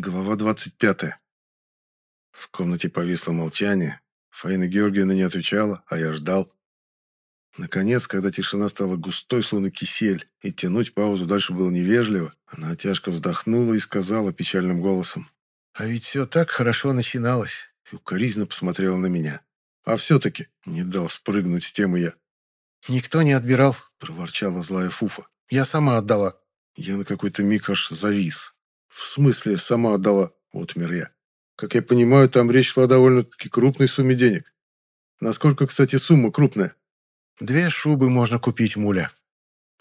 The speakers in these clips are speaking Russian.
Глава 25. В комнате повисло молчание. Фаина Георгиевна не отвечала, а я ждал. Наконец, когда тишина стала густой, словно кисель, и тянуть паузу дальше было невежливо, она тяжко вздохнула и сказала печальным голосом. «А ведь все так хорошо начиналось», и укоризненно посмотрела на меня. «А все-таки», — не дал спрыгнуть с темы я. «Никто не отбирал», — проворчала злая Фуфа. «Я сама отдала». Я на какой-то миг аж завис. «В смысле, сама отдала?» – отмер я. «Как я понимаю, там речь шла о довольно-таки крупной сумме денег. Насколько, кстати, сумма крупная?» «Две шубы можно купить, муля.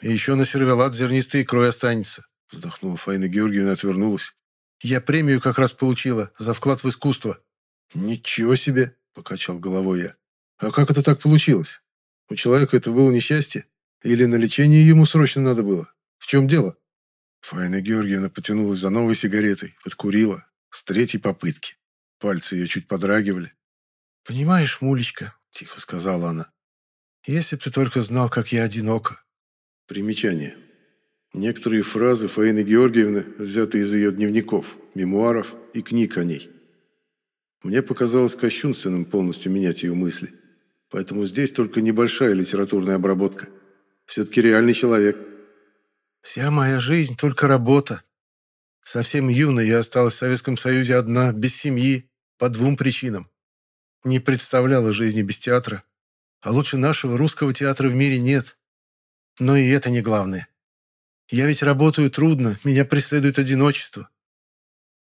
И еще на сервелат зернистый крой останется», – вздохнула Фаина Георгиевна и отвернулась. «Я премию как раз получила за вклад в искусство». «Ничего себе!» – покачал головой я. «А как это так получилось? У человека это было несчастье? Или на лечение ему срочно надо было? В чем дело?» Фаина Георгиевна потянулась за новой сигаретой, подкурила. С третьей попытки. Пальцы ее чуть подрагивали. «Понимаешь, Мулечка», — тихо сказала она, — «если б ты только знал, как я одинока». Примечание. Некоторые фразы Фаины Георгиевны взяты из ее дневников, мемуаров и книг о ней. Мне показалось кощунственным полностью менять ее мысли. Поэтому здесь только небольшая литературная обработка. Все-таки реальный человек – Вся моя жизнь — только работа. Совсем юной я осталась в Советском Союзе одна, без семьи, по двум причинам. Не представляла жизни без театра. А лучше нашего русского театра в мире нет. Но и это не главное. Я ведь работаю трудно, меня преследует одиночество.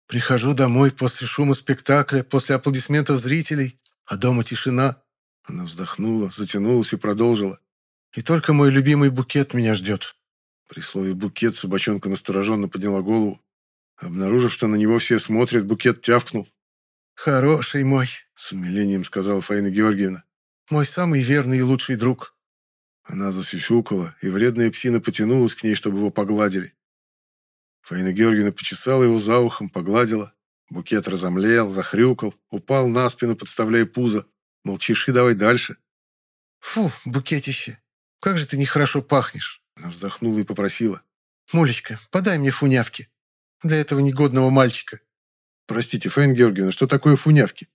Прихожу домой после шума спектакля, после аплодисментов зрителей, а дома тишина. Она вздохнула, затянулась и продолжила. И только мой любимый букет меня ждет. При слове «букет» собачонка настороженно подняла голову. Обнаружив, что на него все смотрят, букет тявкнул. «Хороший мой», — с умилением сказала Фаина Георгиевна. «Мой самый верный и лучший друг». Она засюсюкала, и вредная псина потянулась к ней, чтобы его погладили. Фаина Георгиевна почесала его за ухом, погладила. Букет разомлел, захрюкал, упал на спину, подставляя пузо. Молчишь и давай дальше. «Фу, букетище, как же ты нехорошо пахнешь!» Она вздохнула и попросила. «Мулечка, подай мне фунявки. Для этого негодного мальчика». «Простите, Фаин Георгиевна, что такое фунявки?»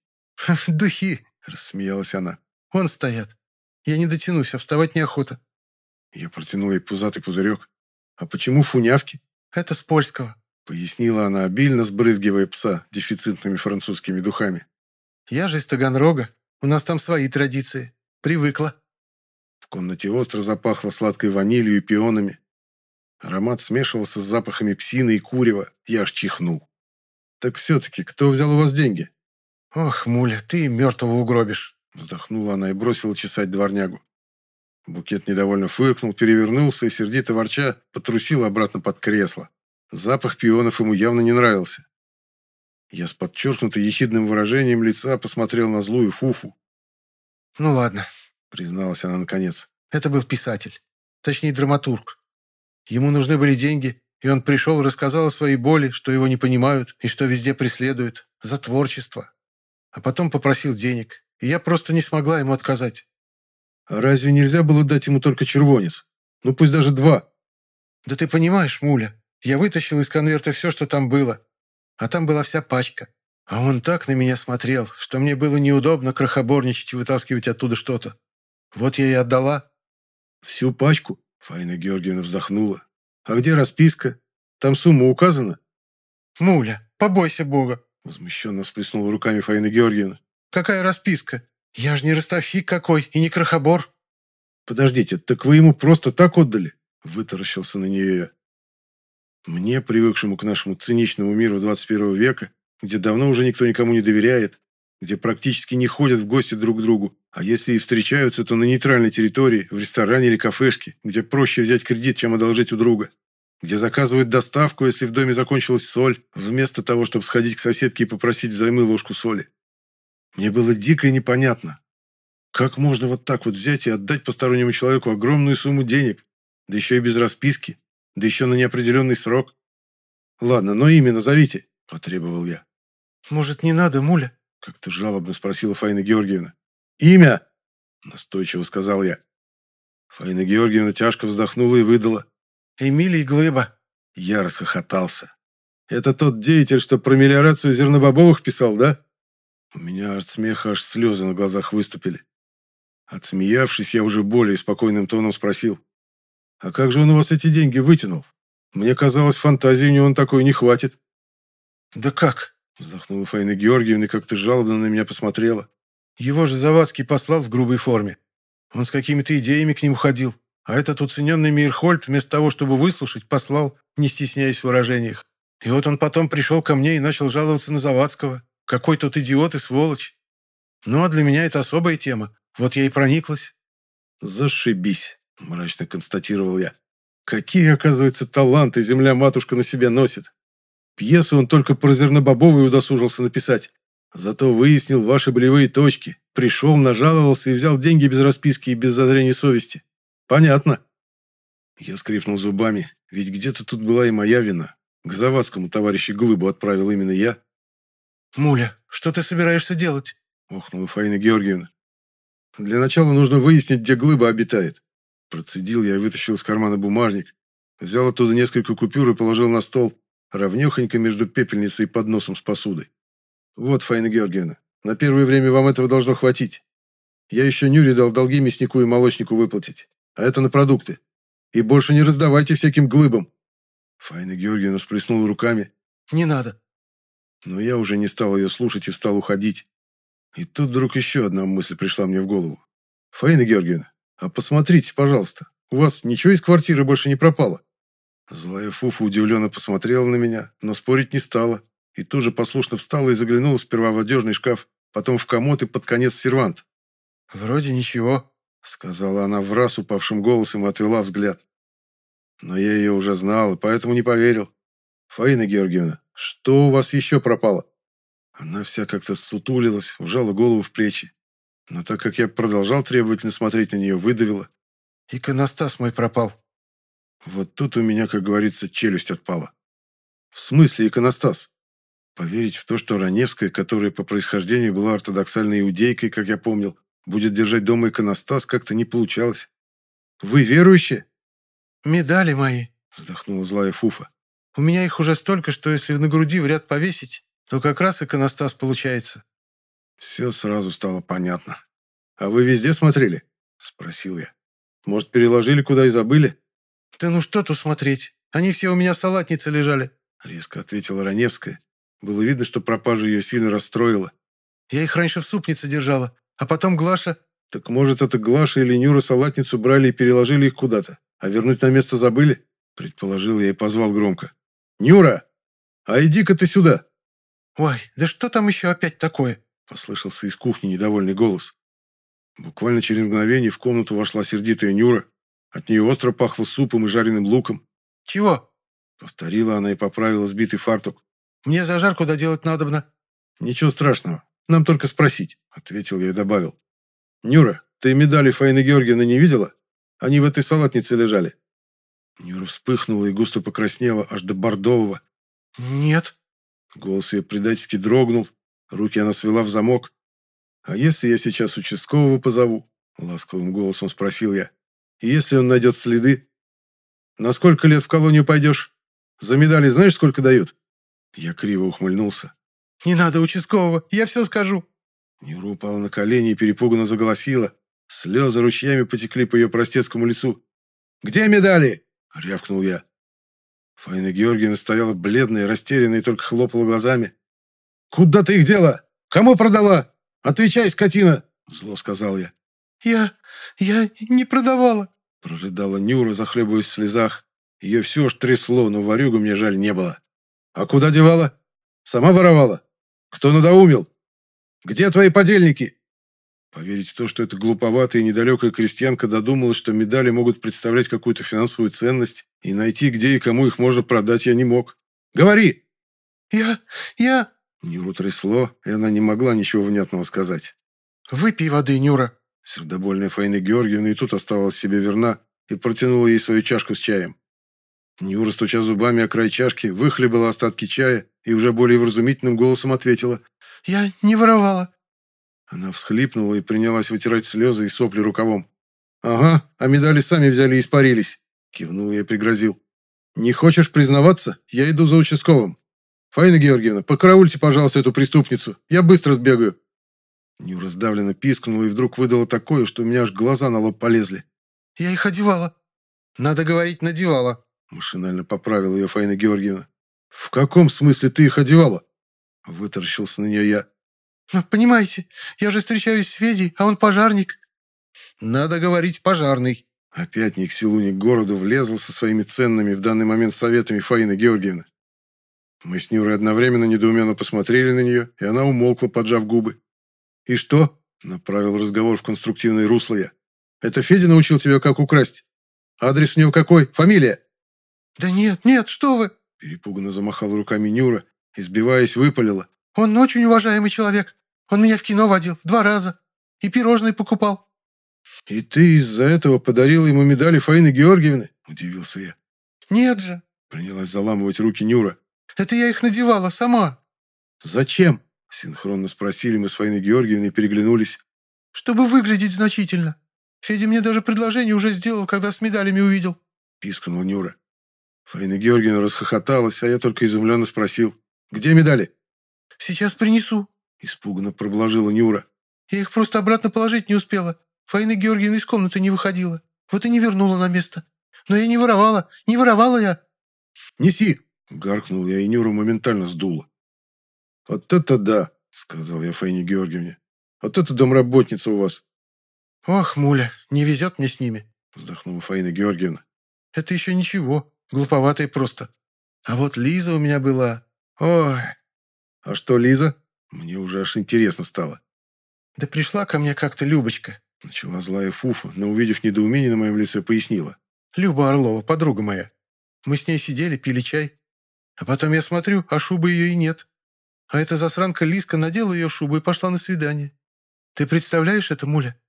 «Духи», — рассмеялась она. «Вон стоят. Я не дотянусь, а вставать неохота». Я протянул ей пузатый пузырек. «А почему фунявки?» «Это с польского», — пояснила она, обильно сбрызгивая пса дефицитными французскими духами. «Я же из Таганрога. У нас там свои традиции. Привыкла» комнате остро запахло сладкой ванилью и пионами. Аромат смешивался с запахами псины и курева. Я аж чихнул. «Так все-таки, кто взял у вас деньги?» «Ох, муля, ты мертвого угробишь!» Вздохнула она и бросила чесать дворнягу. Букет недовольно фыркнул, перевернулся и, сердито ворча, потрусил обратно под кресло. Запах пионов ему явно не нравился. Я с подчеркнутой ехидным выражением лица посмотрел на злую Фуфу. «Ну ладно, призналась она наконец. «Это был писатель. Точнее, драматург. Ему нужны были деньги, и он пришел и рассказал о своей боли, что его не понимают и что везде преследуют. За творчество. А потом попросил денег, и я просто не смогла ему отказать». «А разве нельзя было дать ему только червонец? Ну, пусть даже два». «Да ты понимаешь, Муля, я вытащил из конверта все, что там было. А там была вся пачка. А он так на меня смотрел, что мне было неудобно крохоборничать и вытаскивать оттуда что-то. Вот я и отдала. Всю пачку? Фаина Георгиевна вздохнула. А где расписка? Там сумма указана? Муля, побойся Бога. Возмущенно всплеснула руками Фаина Георгиевна. Какая расписка? Я же не ростовщик какой и не крохобор. Подождите, так вы ему просто так отдали? Вытаращился на нее я. Мне, привыкшему к нашему циничному миру 21 века, где давно уже никто никому не доверяет, где практически не ходят в гости друг к другу, а если и встречаются, то на нейтральной территории, в ресторане или кафешке, где проще взять кредит, чем одолжить у друга, где заказывают доставку, если в доме закончилась соль, вместо того, чтобы сходить к соседке и попросить взаймы ложку соли. Мне было дико и непонятно, как можно вот так вот взять и отдать постороннему человеку огромную сумму денег, да еще и без расписки, да еще на неопределенный срок. «Ладно, но имя назовите», – потребовал я. «Может, не надо, Муля?» Как-то жалобно спросила Фаина Георгиевна. «Имя?» Настойчиво сказал я. Фаина Георгиевна тяжко вздохнула и выдала. «Эмилий Глыба». Я расхохотался. Это тот деятель, что про мелиорацию зернобобовых писал, да?» У меня от смеха аж слезы на глазах выступили. Отсмеявшись, я уже более спокойным тоном спросил. «А как же он у вас эти деньги вытянул? Мне казалось, фантазии у него он такой не хватит». «Да как?» – вздохнула Фаина Георгиевна и как-то жалобно на меня посмотрела. «Его же Завадский послал в грубой форме. Он с какими-то идеями к ним ходил. А этот уцененный Мейерхольд, вместо того, чтобы выслушать, послал, не стесняясь в выражениях. И вот он потом пришел ко мне и начал жаловаться на Завадского. Какой тот идиот и сволочь. Ну, а для меня это особая тема. Вот я и прониклась». «Зашибись», — мрачно констатировал я. «Какие, оказывается, таланты земля-матушка на себе носит. Пьесу он только про зернобобовый удосужился написать. Зато выяснил ваши болевые точки. Пришел, нажаловался и взял деньги без расписки и без зазрения совести. Понятно». Я скрипнул зубами, ведь где-то тут была и моя вина. К Завадскому товарищу Глыбу отправил именно я. «Муля, что ты собираешься делать?» – охнула Фаина Георгиевна. «Для начала нужно выяснить, где Глыба обитает». Процедил я и вытащил из кармана бумажник. Взял оттуда несколько купюр и положил на стол, равнехонько между пепельницей и подносом с посудой. «Вот, Фаина Георгиевна, на первое время вам этого должно хватить. Я еще Нюре дал долги мяснику и молочнику выплатить, а это на продукты. И больше не раздавайте всяким глыбам». Фаина Георгиевна сплеснула руками. «Не надо. Но я уже не стал ее слушать и стал уходить. И тут вдруг еще одна мысль пришла мне в голову. «Фаина Георгиевна, а посмотрите, пожалуйста, у вас ничего из квартиры больше не пропало?» Злая Фуфа удивленно посмотрела на меня, но спорить не стала. И тут же послушно встала и заглянула сперва в одежный шкаф, потом в комод и под конец в сервант. «Вроде ничего», — сказала она в раз упавшим голосом и отвела взгляд. Но я ее уже знал, и поэтому не поверил. «Фаина Георгиевна, что у вас еще пропало?» Она вся как-то сутулилась, вжала голову в плечи. Но так как я продолжал требовательно смотреть на нее, выдавила. «Иконостас мой пропал». Вот тут у меня, как говорится, челюсть отпала. «В смысле иконостас?» Поверить в то, что Раневская, которая по происхождению была ортодоксальной иудейкой, как я помнил, будет держать дома иконостас, как-то не получалось. «Вы верующие?» «Медали мои», — вздохнула злая Фуфа. У меня их уже столько, что если на груди в ряд повесить, то как раз иконостас получается». Все сразу стало понятно. «А вы везде смотрели?» – спросил я. «Может, переложили куда и забыли?» «Да ну что тут смотреть? Они все у меня в салатнице лежали», – резко ответила Раневская. Было видно, что пропажа ее сильно расстроила. «Я их раньше в супнице держала, а потом Глаша...» «Так может, это Глаша или Нюра салатницу брали и переложили их куда-то, а вернуть на место забыли?» Предположил я и позвал громко. «Нюра, а иди-ка ты сюда!» «Ой, да что там еще опять такое?» Послышался из кухни недовольный голос. Буквально через мгновение в комнату вошла сердитая Нюра. От нее остро пахло супом и жареным луком. «Чего?» Повторила она и поправила сбитый фартук. «Мне зажарку доделать надобно». «Ничего страшного. Нам только спросить», — ответил я и добавил. «Нюра, ты медали Фаины Георгиевны не видела? Они в этой салатнице лежали». Нюра вспыхнула и густо покраснела, аж до бордового. «Нет». Голос ее предательски дрогнул, руки она свела в замок. «А если я сейчас участкового позову?» Ласковым голосом спросил я. «И если он найдет следы? На сколько лет в колонию пойдешь? За медали знаешь, сколько дают?» Я криво ухмыльнулся. «Не надо участкового, я все скажу». Нюра упала на колени и перепуганно заголосила. Слезы ручьями потекли по ее простецкому лицу. «Где медали?» — рявкнул я. Фаина Георгиевна стояла бледная, растерянная и только хлопала глазами. «Куда ты их дела? Кому продала? Отвечай, скотина!» — зло сказал я. «Я... я не продавала», — прорыдала Нюра, захлебываясь в слезах. Ее все ж трясло, но варюгу мне жаль не было. «А куда девала? Сама воровала? Кто надоумил? Где твои подельники?» Поверить в то, что эта глуповатая и недалекая крестьянка додумалась, что медали могут представлять какую-то финансовую ценность, и найти, где и кому их можно продать, я не мог. «Говори!» «Я... я...» Нюру трясло, и она не могла ничего внятного сказать. «Выпей воды, Нюра!» Сердобольная Фаина Георгиевна и тут оставалась себе верна и протянула ей свою чашку с чаем. Нюра, стуча зубами о край чашки, выхлебала остатки чая и уже более вразумительным голосом ответила. «Я не воровала. Она всхлипнула и принялась вытирать слезы и сопли рукавом. «Ага, а медали сами взяли и испарились», — кивнул я и пригрозил. «Не хочешь признаваться? Я иду за участковым. Фаина Георгиевна, покараульте, пожалуйста, эту преступницу. Я быстро сбегаю». Нюра сдавленно пискнула и вдруг выдала такое, что у меня аж глаза на лоб полезли. «Я их одевала». «Надо говорить, надевала», – машинально поправила ее Фаина Георгиевна. «В каком смысле ты их одевала?» Вытаращился на нее я. «Ну, понимаете, я же встречаюсь с Федей, а он пожарник». «Надо говорить, пожарный». Опять ни к селу, ни к городу влезла со своими ценными в данный момент советами Фаина Георгиевна. Мы с Нюрой одновременно недоуменно посмотрели на нее, и она умолкла, поджав губы. «И что?» – направил разговор в конструктивное русло я. «Это Федя научил тебя, как украсть? Адрес у него какой? Фамилия?» «Да нет, нет, что вы!» – перепуганно замахала руками Нюра, избиваясь, выпалила. «Он очень уважаемый человек. Он меня в кино водил два раза. И пирожные покупал». «И ты из-за этого подарила ему медали Фаины Георгиевны?» – удивился я. «Нет же!» – принялась заламывать руки Нюра. «Это я их надевала сама». «Зачем?» – синхронно спросили мы с Фаиной Георгиевной и переглянулись. «Чтобы выглядеть значительно. Федя мне даже предложение уже сделал, когда с медалями увидел», – пискнула Нюра. Фаина Георгиевна расхохоталась, а я только изумленно спросил. «Где медали?» «Сейчас принесу», – испуганно проблажила Нюра. «Я их просто обратно положить не успела. Фаина Георгиевна из комнаты не выходила. Вот и не вернула на место. Но я не воровала, не воровала я». «Неси!» – гаркнул я, и Нюра моментально сдула. «Вот это да!» – сказал я Фаине Георгиевне. «Вот это домработница у вас!» «Ох, муля, не везет мне с ними!» – вздохнула Фаина Георгиевна. «Это еще ничего, глуповатая просто. А вот Лиза у меня была. Ой!» «А что Лиза?» Мне уже аж интересно стало. «Да пришла ко мне как-то Любочка», – начала злая Фуфа, но, увидев недоумение на моем лице, пояснила. «Люба Орлова, подруга моя. Мы с ней сидели, пили чай. А потом я смотрю, а шубы ее и нет. А эта засранка Лиска надела ее шубу и пошла на свидание. Ты представляешь это, Муля?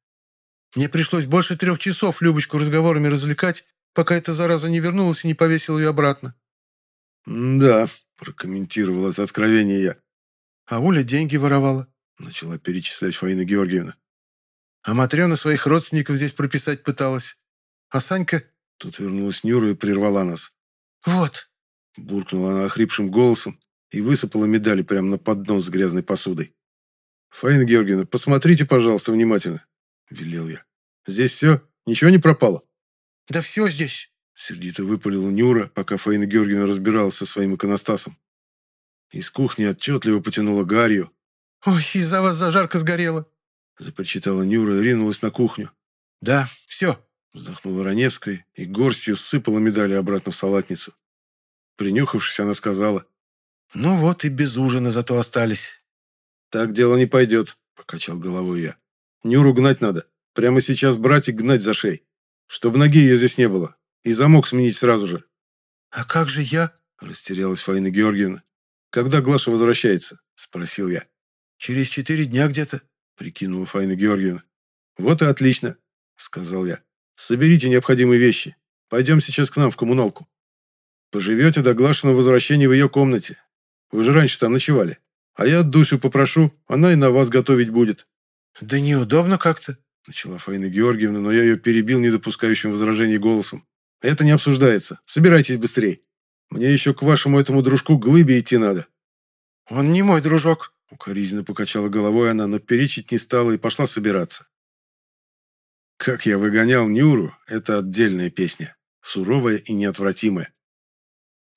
Мне пришлось больше трех часов Любочку разговорами развлекать, пока эта зараза не вернулась и не повесила ее обратно. «Да», – прокомментировал это откровение я. «А Уля деньги воровала», – начала перечислять Фаина Георгиевна. «А Матрена своих родственников здесь прописать пыталась. А Санька...» Тут вернулась Нюра и прервала нас. «Вот», – буркнула она охрипшим голосом, и высыпала медали прямо на поднос с грязной посудой. «Фаина Георгиевна, посмотрите, пожалуйста, внимательно», — велел я. «Здесь все? Ничего не пропало?» «Да все здесь», — сердито выпалила Нюра, пока Фаина Георгиевна разбиралась со своим иконостасом. Из кухни отчетливо потянула гарью. «Ой, из-за вас зажарка сгорела», — запричитала Нюра и ринулась на кухню. «Да, все», — вздохнула Раневская и горстью сыпала медали обратно в салатницу. Принюхавшись, она сказала, «Ну вот и без ужина зато остались». «Так дело не пойдет», — покачал головой я. «Нюру гнать надо. Прямо сейчас брать и гнать за шеей. Чтобы ноги ее здесь не было. И замок сменить сразу же». «А как же я?» — растерялась Фаина Георгиевна. «Когда Глаша возвращается?» — спросил я. «Через четыре дня где-то», — прикинула Фаина Георгиевна. «Вот и отлично», — сказал я. «Соберите необходимые вещи. Пойдем сейчас к нам в коммуналку. Поживете до Глашиного возвращения в ее комнате. Вы же раньше там ночевали. А я Дусю попрошу, она и на вас готовить будет». «Да неудобно как-то», — начала Фаина Георгиевна, но я ее перебил недопускающим возражений голосом. «Это не обсуждается. Собирайтесь быстрей. Мне еще к вашему этому дружку Глыбе идти надо». «Он не мой дружок», — укоризненно покачала головой она, но перечить не стала и пошла собираться. Как я выгонял Нюру, это отдельная песня, суровая и неотвратимая.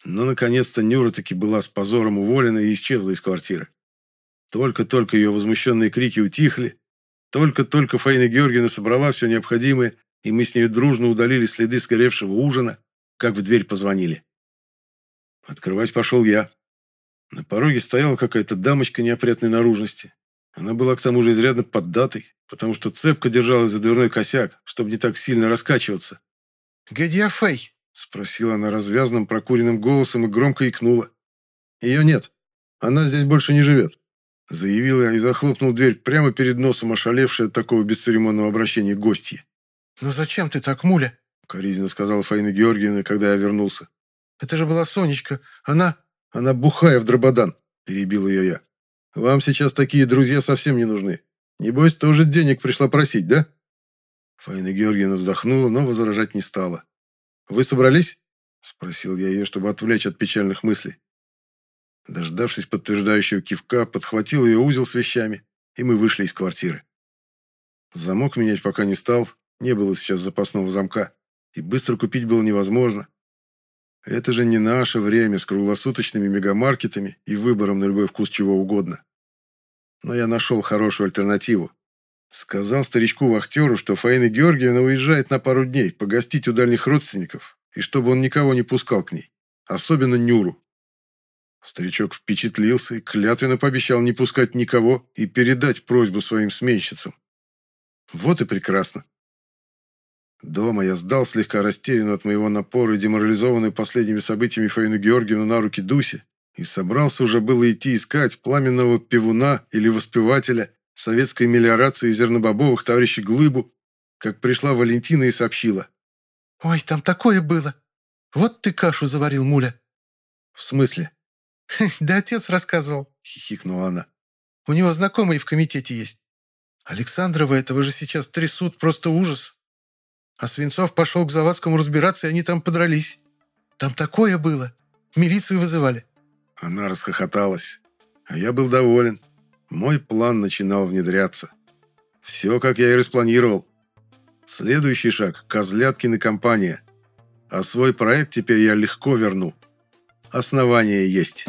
Но, наконец-то, Нюра таки была с позором уволена и исчезла из квартиры. Только-только ее возмущенные крики утихли, только-только Фаина Георгиевна собрала все необходимое, и мы с ней дружно удалили следы сгоревшего ужина, как в дверь позвонили. Открывать пошел я. На пороге стояла какая-то дамочка неопрятной наружности. Она была к тому же изрядно поддатой, потому что цепко держалась за дверной косяк, чтобы не так сильно раскачиваться. «Где Фэй?» Спросила она развязным прокуренным голосом и громко икнула. «Ее нет. Она здесь больше не живет», — заявил я и захлопнул дверь прямо перед носом ошалевшей от такого бесцеремонного обращения гостья. «Ну зачем ты так, муля?» — коризненно сказала Фаина Георгиевна, когда я вернулся. «Это же была Сонечка. Она...» «Она бухая в дрободан», — перебил ее я. «Вам сейчас такие друзья совсем не нужны. Небось, тоже денег пришла просить, да?» Фаина Георгиевна вздохнула, но возражать не стала. «Вы собрались?» – спросил я ее, чтобы отвлечь от печальных мыслей. Дождавшись подтверждающего кивка, подхватил ее узел с вещами, и мы вышли из квартиры. Замок менять пока не стал, не было сейчас запасного замка, и быстро купить было невозможно. Это же не наше время с круглосуточными мегамаркетами и выбором на любой вкус чего угодно. Но я нашел хорошую альтернативу. Сказал старичку-вахтеру, что Фаина Георгиевна уезжает на пару дней погостить у дальних родственников, и чтобы он никого не пускал к ней, особенно Нюру. Старичок впечатлился и клятвенно пообещал не пускать никого и передать просьбу своим сменщицам. Вот и прекрасно. Дома я сдал слегка растерянную от моего напора и деморализованную последними событиями Фаину Георгиевну на руки Дуси и собрался уже было идти искать пламенного пивуна или воспевателя советской мелиорации зернобобовых товарища Глыбу, как пришла Валентина и сообщила. «Ой, там такое было! Вот ты кашу заварил, муля!» «В смысле?» «Да отец рассказывал», — хихикнула она. «У него знакомые в комитете есть. Александрова этого же сейчас трясут, просто ужас. А Свинцов пошел к Завадскому разбираться, и они там подрались. Там такое было. Милицию вызывали». Она расхохоталась. А я был доволен. Мой план начинал внедряться. Все, как я и распланировал. Следующий шаг – Козляткина компания. А свой проект теперь я легко верну. Основания есть.